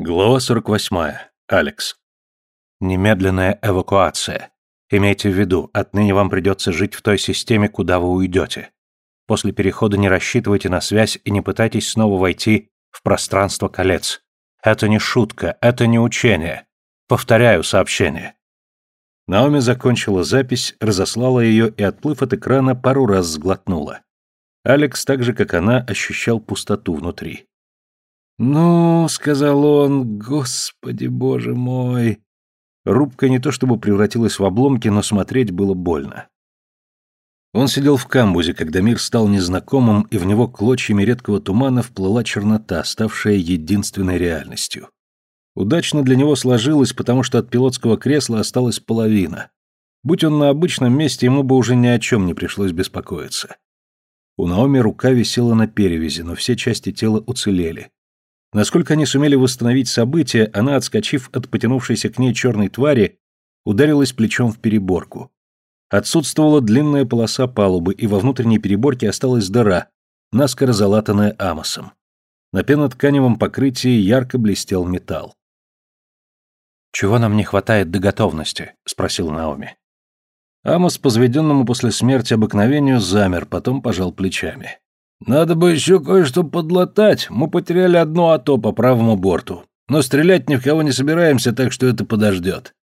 Глава 48. Алекс. Немедленная эвакуация. Имейте в виду, отныне вам придется жить в той системе, куда вы уйдете. После перехода не рассчитывайте на связь и не пытайтесь снова войти в пространство колец. Это не шутка, это не учение. Повторяю сообщение. Наоми закончила запись, разослала ее и, отплыв от экрана, пару раз сглотнула. Алекс, так же как она, ощущал пустоту внутри. «Ну, — сказал он, — господи боже мой!» Рубка не то чтобы превратилась в обломки, но смотреть было больно. Он сидел в камбузе, когда мир стал незнакомым, и в него клочьями редкого тумана вплыла чернота, ставшая единственной реальностью. Удачно для него сложилось, потому что от пилотского кресла осталась половина. Будь он на обычном месте, ему бы уже ни о чем не пришлось беспокоиться. У Наоми рука висела на перевязи, но все части тела уцелели. Насколько они сумели восстановить события, она, отскочив от потянувшейся к ней черной твари, ударилась плечом в переборку. Отсутствовала длинная полоса палубы, и во внутренней переборке осталась дыра, наскоро залатанная амосом. На пенотканевом покрытии ярко блестел металл. «Чего нам не хватает до готовности?» — спросил Наоми. Амос, по заведенному после смерти обыкновению, замер, потом пожал плечами. «Надо бы еще кое-что подлатать. Мы потеряли одно АТО по правому борту. Но стрелять ни в кого не собираемся, так что это подождет.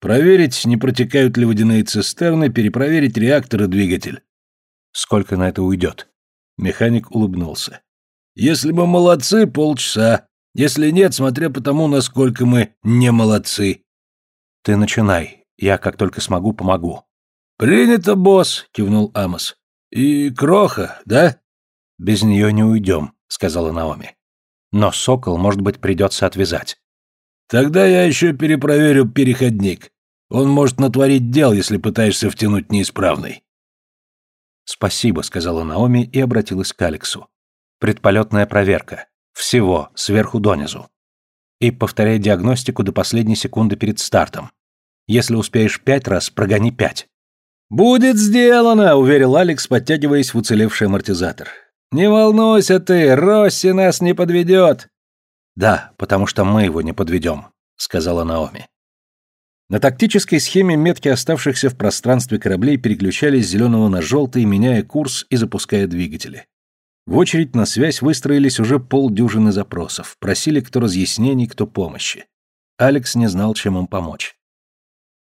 Проверить, не протекают ли водяные цистерны, перепроверить реактор и двигатель». «Сколько на это уйдет?» Механик улыбнулся. «Если мы молодцы, полчаса. Если нет, смотря по тому, насколько мы не молодцы». «Ты начинай. Я, как только смогу, помогу». «Принято, босс», — кивнул Амос. «И кроха, да?» «Без нее не уйдем», — сказала Наоми. «Но сокол, может быть, придется отвязать». «Тогда я еще перепроверю переходник. Он может натворить дел, если пытаешься втянуть неисправный». «Спасибо», — сказала Наоми и обратилась к Алексу. «Предполетная проверка. Всего, сверху донизу. И повторяй диагностику до последней секунды перед стартом. Если успеешь пять раз, прогони пять». «Будет сделано», — уверил Алекс, подтягиваясь в уцелевший амортизатор. «Не волнуйся ты, Росси нас не подведет!» «Да, потому что мы его не подведем», — сказала Наоми. На тактической схеме метки оставшихся в пространстве кораблей переключались с зеленого на желтый, меняя курс и запуская двигатели. В очередь на связь выстроились уже полдюжины запросов, просили кто разъяснений, кто помощи. Алекс не знал, чем им помочь.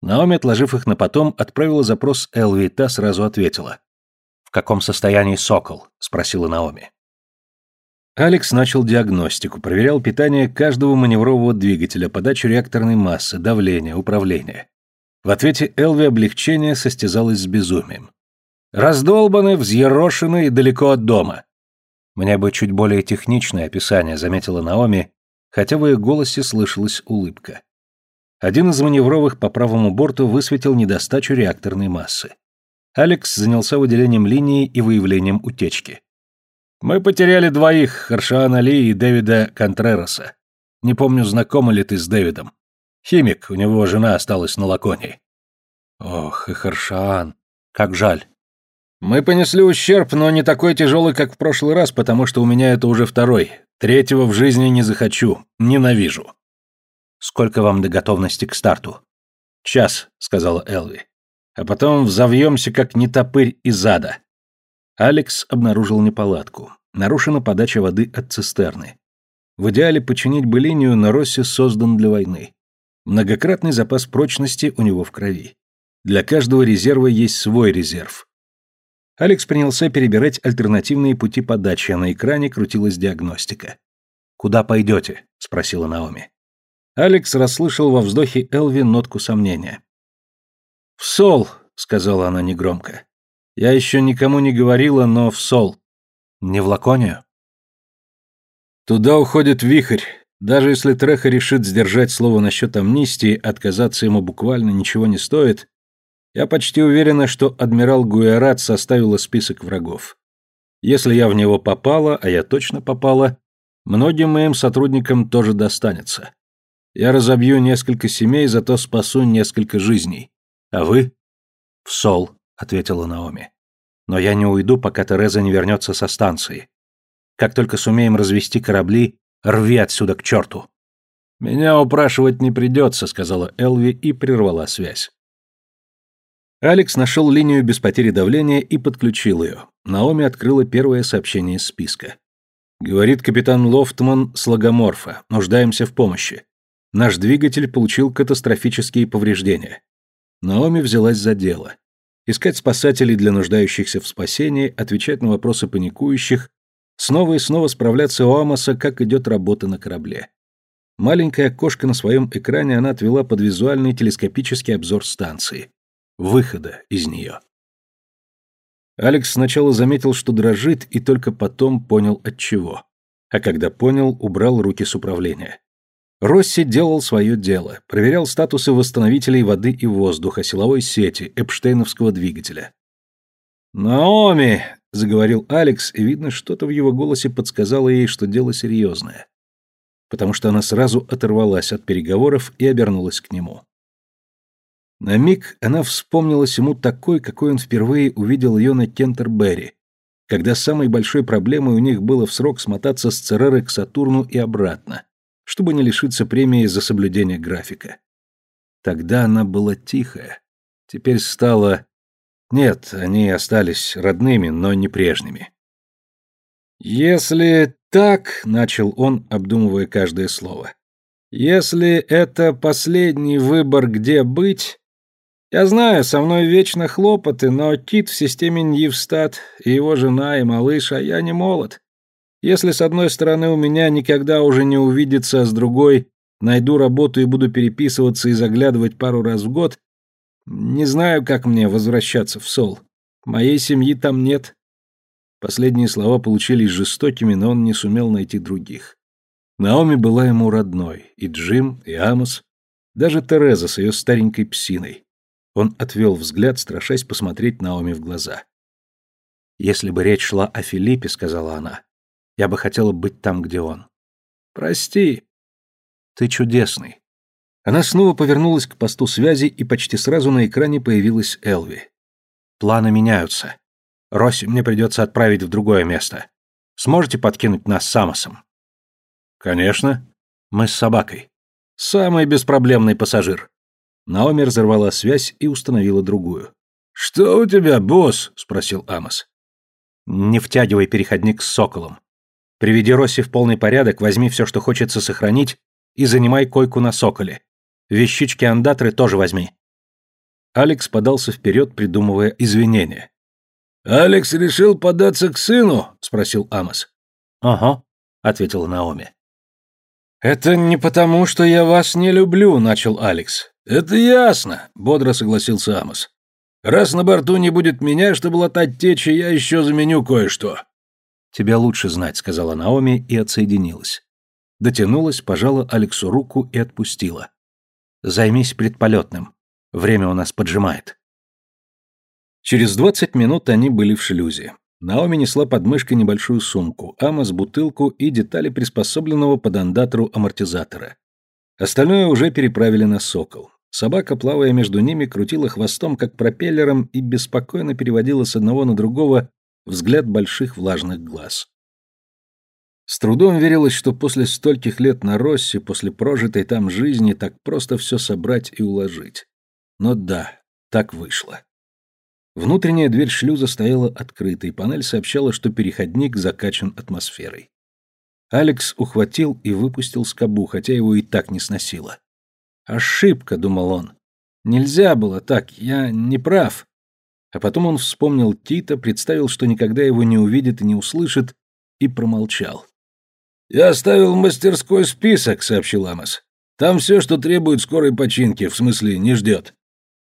Наоми, отложив их на потом, отправила запрос Элви, та сразу ответила каком состоянии сокол?» — спросила Наоми. Алекс начал диагностику, проверял питание каждого маневрового двигателя, подачу реакторной массы, давление, управление. В ответе Элви облегчение состязалось с безумием. «Раздолбаны, взъерошены и далеко от дома». «Мне бы чуть более техничное описание», — заметила Наоми, хотя в ее голосе слышалась улыбка. Один из маневровых по правому борту высветил недостачу реакторной массы. Алекс занялся выделением линии и выявлением утечки. «Мы потеряли двоих, Харшана Ли и Дэвида Контрероса. Не помню, знакомы ли ты с Дэвидом. Химик, у него жена осталась на Лаконии». «Ох, и Харшан, как жаль». «Мы понесли ущерб, но не такой тяжелый, как в прошлый раз, потому что у меня это уже второй. Третьего в жизни не захочу. Ненавижу». «Сколько вам до готовности к старту?» «Час», — сказала Элви а потом взовьемся, как нетопырь из ада. Алекс обнаружил неполадку. Нарушена подача воды от цистерны. В идеале починить бы линию, но Росси создан для войны. Многократный запас прочности у него в крови. Для каждого резерва есть свой резерв. Алекс принялся перебирать альтернативные пути подачи, а на экране крутилась диагностика. «Куда пойдете?» — спросила Наоми. Алекс расслышал во вздохе Элви нотку сомнения. «В Сол», — сказала она негромко. «Я еще никому не говорила, но в Сол». «Не в Лаконию?» «Туда уходит вихрь. Даже если Треха решит сдержать слово насчет амнистии, отказаться ему буквально ничего не стоит, я почти уверена, что адмирал Гуэрат составила список врагов. Если я в него попала, а я точно попала, многим моим сотрудникам тоже достанется. Я разобью несколько семей, зато спасу несколько жизней. «А вы?» «В Сол», — ответила Наоми. «Но я не уйду, пока Тереза не вернется со станции. Как только сумеем развести корабли, рви отсюда к черту». «Меня упрашивать не придется», — сказала Элви и прервала связь. Алекс нашел линию без потери давления и подключил ее. Наоми открыла первое сообщение из списка. Говорит капитан Лофтман с логоморфа. Нуждаемся в помощи. Наш двигатель получил катастрофические повреждения. Наоми взялась за дело. Искать спасателей для нуждающихся в спасении, отвечать на вопросы паникующих, снова и снова справляться у Амоса, как идет работа на корабле. Маленькое окошко на своем экране она отвела под визуальный телескопический обзор станции. Выхода из нее. Алекс сначала заметил, что дрожит, и только потом понял от чего. А когда понял, убрал руки с управления. Росси делал свое дело, проверял статусы восстановителей воды и воздуха, силовой сети, Эпштейновского двигателя. «Наоми!» — заговорил Алекс, и, видно, что-то в его голосе подсказало ей, что дело серьезное. Потому что она сразу оторвалась от переговоров и обернулась к нему. На миг она вспомнилась ему такой, какой он впервые увидел ее на Кентерберри, когда самой большой проблемой у них было в срок смотаться с Цереры к Сатурну и обратно, чтобы не лишиться премии за соблюдение графика. Тогда она была тихая. Теперь стала... Нет, они остались родными, но не прежними. «Если так», — начал он, обдумывая каждое слово, — «если это последний выбор, где быть, я знаю, со мной вечно хлопоты, но Кит в системе Ньевстат, и его жена, и малыш, а я не молод. Если с одной стороны у меня никогда уже не увидится, а с другой найду работу и буду переписываться и заглядывать пару раз в год, не знаю, как мне возвращаться в Сол. Моей семьи там нет. Последние слова получились жестокими, но он не сумел найти других. Наоми была ему родной, и Джим, и Амос, даже Тереза с ее старенькой псиной. Он отвел взгляд, страшась посмотреть Наоми в глаза. «Если бы речь шла о Филиппе», — сказала она, — «я бы хотела быть там, где он». «Прости». «Ты чудесный». Она снова повернулась к посту связи, и почти сразу на экране появилась Элви. «Планы меняются. Росси мне придется отправить в другое место. Сможете подкинуть нас с Амосом?» «Конечно. Мы с собакой. Самый беспроблемный пассажир. Наоми разорвала связь и установила другую. «Что у тебя, босс?» — спросил Амос. «Не втягивай переходник с соколом. Приведи Росси в полный порядок, возьми все, что хочется сохранить, и занимай койку на соколе. Вещички андатры тоже возьми». Алекс подался вперед, придумывая извинения. «Алекс решил податься к сыну?» — спросил Амос. «Ага», — ответила Наоми. «Это не потому, что я вас не люблю», — начал Алекс. «Это ясно», — бодро согласился Амос. «Раз на борту не будет меня, чтобы латать течи, я еще заменю кое-что». «Тебя лучше знать», — сказала Наоми и отсоединилась. Дотянулась, пожала Алексу руку и отпустила. «Займись предполетным. Время у нас поджимает». Через двадцать минут они были в шлюзе. Наоми несла под мышкой небольшую сумку, Амос — бутылку и детали приспособленного под андатору амортизатора. Остальное уже переправили на «Сокол». Собака, плавая между ними, крутила хвостом, как пропеллером, и беспокойно переводила с одного на другого взгляд больших влажных глаз. С трудом верилось, что после стольких лет на Россе, после прожитой там жизни, так просто все собрать и уложить. Но да, так вышло. Внутренняя дверь шлюза стояла открытой, панель сообщала, что переходник закачан атмосферой. Алекс ухватил и выпустил скобу, хотя его и так не сносило. Ошибка, думал он. Нельзя было так, я не прав. А потом он вспомнил Тита, представил, что никогда его не увидит и не услышит, и промолчал. «Я оставил мастерской список», — сообщил Амос. «Там все, что требует скорой починки, в смысле, не ждет.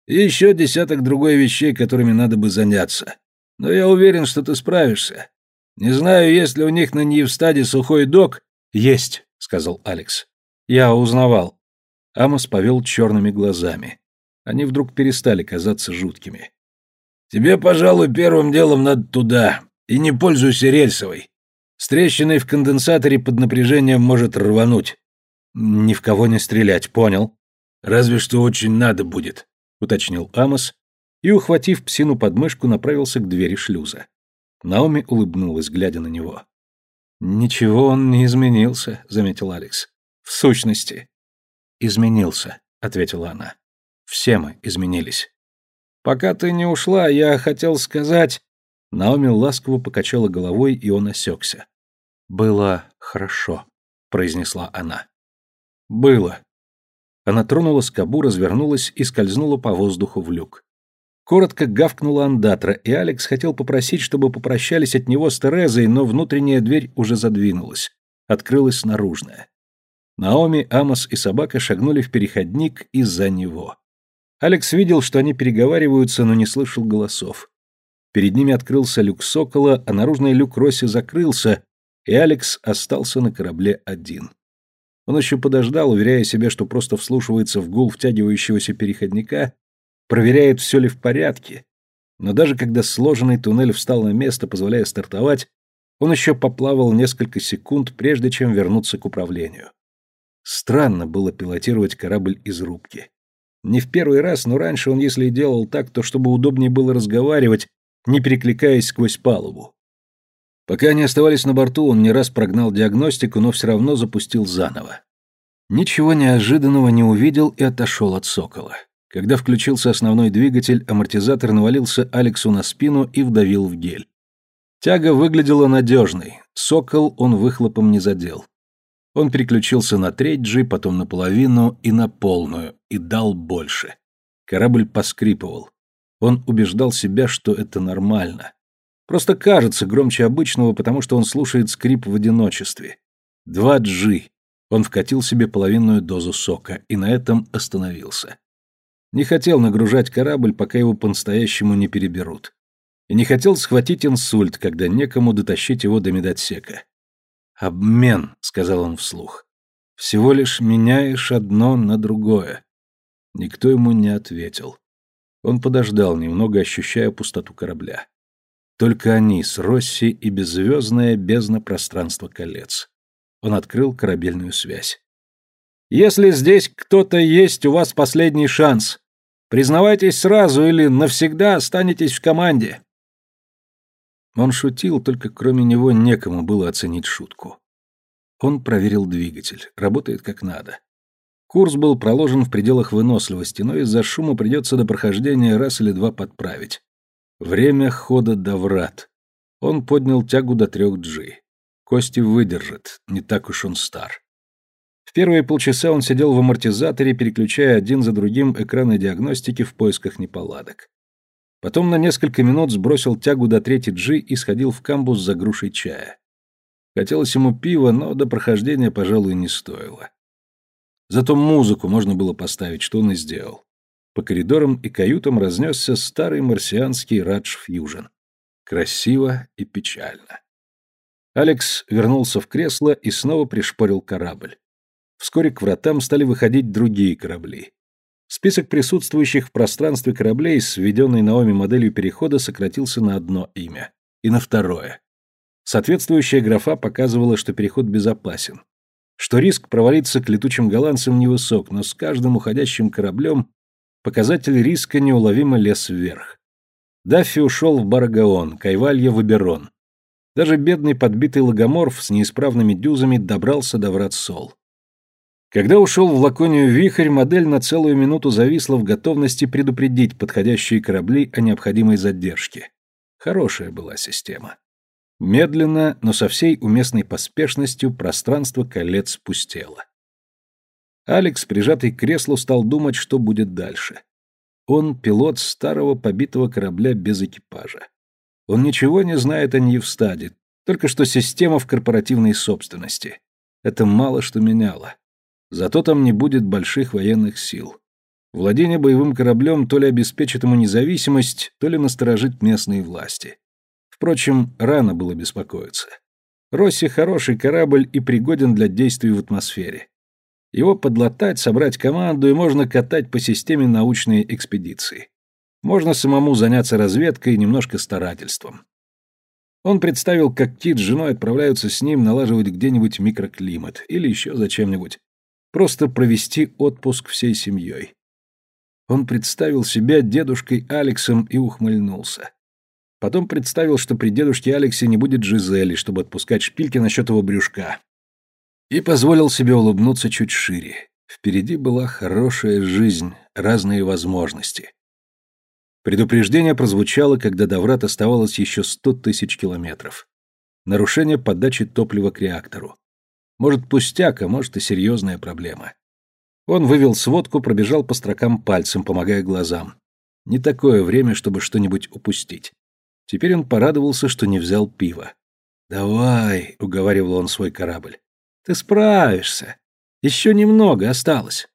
И еще десяток другой вещей, которыми надо бы заняться. Но я уверен, что ты справишься. Не знаю, есть ли у них на Ньевстаде сухой док». «Есть», — сказал Алекс. «Я узнавал». Амос повел черными глазами. Они вдруг перестали казаться жуткими. «Тебе, пожалуй, первым делом надо туда. И не пользуйся рельсовой. С трещиной в конденсаторе под напряжением может рвануть». «Ни в кого не стрелять, понял?» «Разве что очень надо будет», — уточнил Амос и, ухватив псину под мышку, направился к двери шлюза. Наоми улыбнулась, глядя на него. «Ничего он не изменился», — заметил Алекс. «В сущности. изменился», — ответила она. «Все мы изменились». «Пока ты не ушла, я хотел сказать...» Наоми ласково покачала головой, и он осекся. «Было хорошо», — произнесла она. «Было». Она тронула скобу, развернулась и скользнула по воздуху в люк. Коротко гавкнула андатра, и Алекс хотел попросить, чтобы попрощались от него с Терезой, но внутренняя дверь уже задвинулась. Открылась наружная. Наоми, Амос и собака шагнули в переходник из-за него. Алекс видел, что они переговариваются, но не слышал голосов. Перед ними открылся люк Сокола, а наружный люк Росси закрылся, и Алекс остался на корабле один. Он еще подождал, уверяя себя, что просто вслушивается в гул втягивающегося переходника, проверяет, все ли в порядке. Но даже когда сложенный туннель встал на место, позволяя стартовать, он еще поплавал несколько секунд, прежде чем вернуться к управлению. Странно было пилотировать корабль из рубки. Не в первый раз, но раньше он, если и делал так, то чтобы удобнее было разговаривать, не перекликаясь сквозь палубу. Пока они оставались на борту, он не раз прогнал диагностику, но все равно запустил заново. Ничего неожиданного не увидел и отошел от сокола. Когда включился основной двигатель, амортизатор навалился Алексу на спину и вдавил в гель. Тяга выглядела надежной, сокол он выхлопом не задел. Он переключился на треть G, потом на половину и на полную, и дал больше. Корабль поскрипывал. Он убеждал себя, что это нормально. Просто кажется громче обычного, потому что он слушает скрип в одиночестве. 2G. Он вкатил себе половинную дозу сока и на этом остановился. Не хотел нагружать корабль, пока его по-настоящему не переберут. И не хотел схватить инсульт, когда некому дотащить его до медотсека. «Обмен», — сказал он вслух. «Всего лишь меняешь одно на другое». Никто ему не ответил. Он подождал, немного ощущая пустоту корабля. Только они с Росси и беззвездное бездна пространства колец. Он открыл корабельную связь. «Если здесь кто-то есть, у вас последний шанс. Признавайтесь сразу или навсегда останетесь в команде». Он шутил, только кроме него некому было оценить шутку. Он проверил двигатель, работает как надо. Курс был проложен в пределах выносливости, но из-за шума придется до прохождения раз или два подправить. Время хода до врат. Он поднял тягу до трех джи. Кости выдержит, не так уж он стар. В первые полчаса он сидел в амортизаторе, переключая один за другим экраны диагностики в поисках неполадок. Потом на несколько минут сбросил тягу до третьей джи и сходил в камбус за грушей чая. Хотелось ему пива, но до прохождения, пожалуй, не стоило. Зато музыку можно было поставить, что он и сделал. По коридорам и каютам разнесся старый марсианский Радж Фьюжн. Красиво и печально. Алекс вернулся в кресло и снова пришпорил корабль. Вскоре к вратам стали выходить другие корабли. Список присутствующих в пространстве кораблей с введенной Наоми моделью перехода сократился на одно имя. И на второе. Соответствующая графа показывала, что переход безопасен. Что риск провалиться к летучим голландцам невысок, но с каждым уходящим кораблем Показатель риска неуловимо лез вверх. Даффи ушел в Барагаон, Кайвалья в Аберон. Даже бедный подбитый логоморф с неисправными дюзами добрался до врат Сол. Когда ушел в Лаконию вихрь, модель на целую минуту зависла в готовности предупредить подходящие корабли о необходимой задержке. Хорошая была система. Медленно, но со всей уместной поспешностью пространство колец пустело. Алекс, прижатый к креслу, стал думать, что будет дальше. Он пилот старого побитого корабля без экипажа. Он ничего не знает о Ньевстаде, только что система в корпоративной собственности. Это мало что меняло. Зато там не будет больших военных сил. Владение боевым кораблем то ли обеспечит ему независимость, то ли насторожит местные власти. Впрочем, рано было беспокоиться. Росси хороший корабль и пригоден для действий в атмосфере. Его подлатать, собрать команду и можно катать по системе научной экспедиции. Можно самому заняться разведкой и немножко старательством. Он представил, как Кит с женой отправляются с ним налаживать где-нибудь микроклимат или еще зачем-нибудь. Просто провести отпуск всей семьей. Он представил себя дедушкой Алексом и ухмыльнулся. Потом представил, что при дедушке Алексе не будет Жизели, чтобы отпускать шпильки насчет его брюшка и позволил себе улыбнуться чуть шире. Впереди была хорошая жизнь, разные возможности. Предупреждение прозвучало, когда до врат оставалось еще сто тысяч километров. Нарушение подачи топлива к реактору. Может, пустяк, а может и серьезная проблема. Он вывел сводку, пробежал по строкам пальцем, помогая глазам. Не такое время, чтобы что-нибудь упустить. Теперь он порадовался, что не взял пива. «Давай», — уговаривал он свой корабль. «Ты справишься. Еще немного осталось».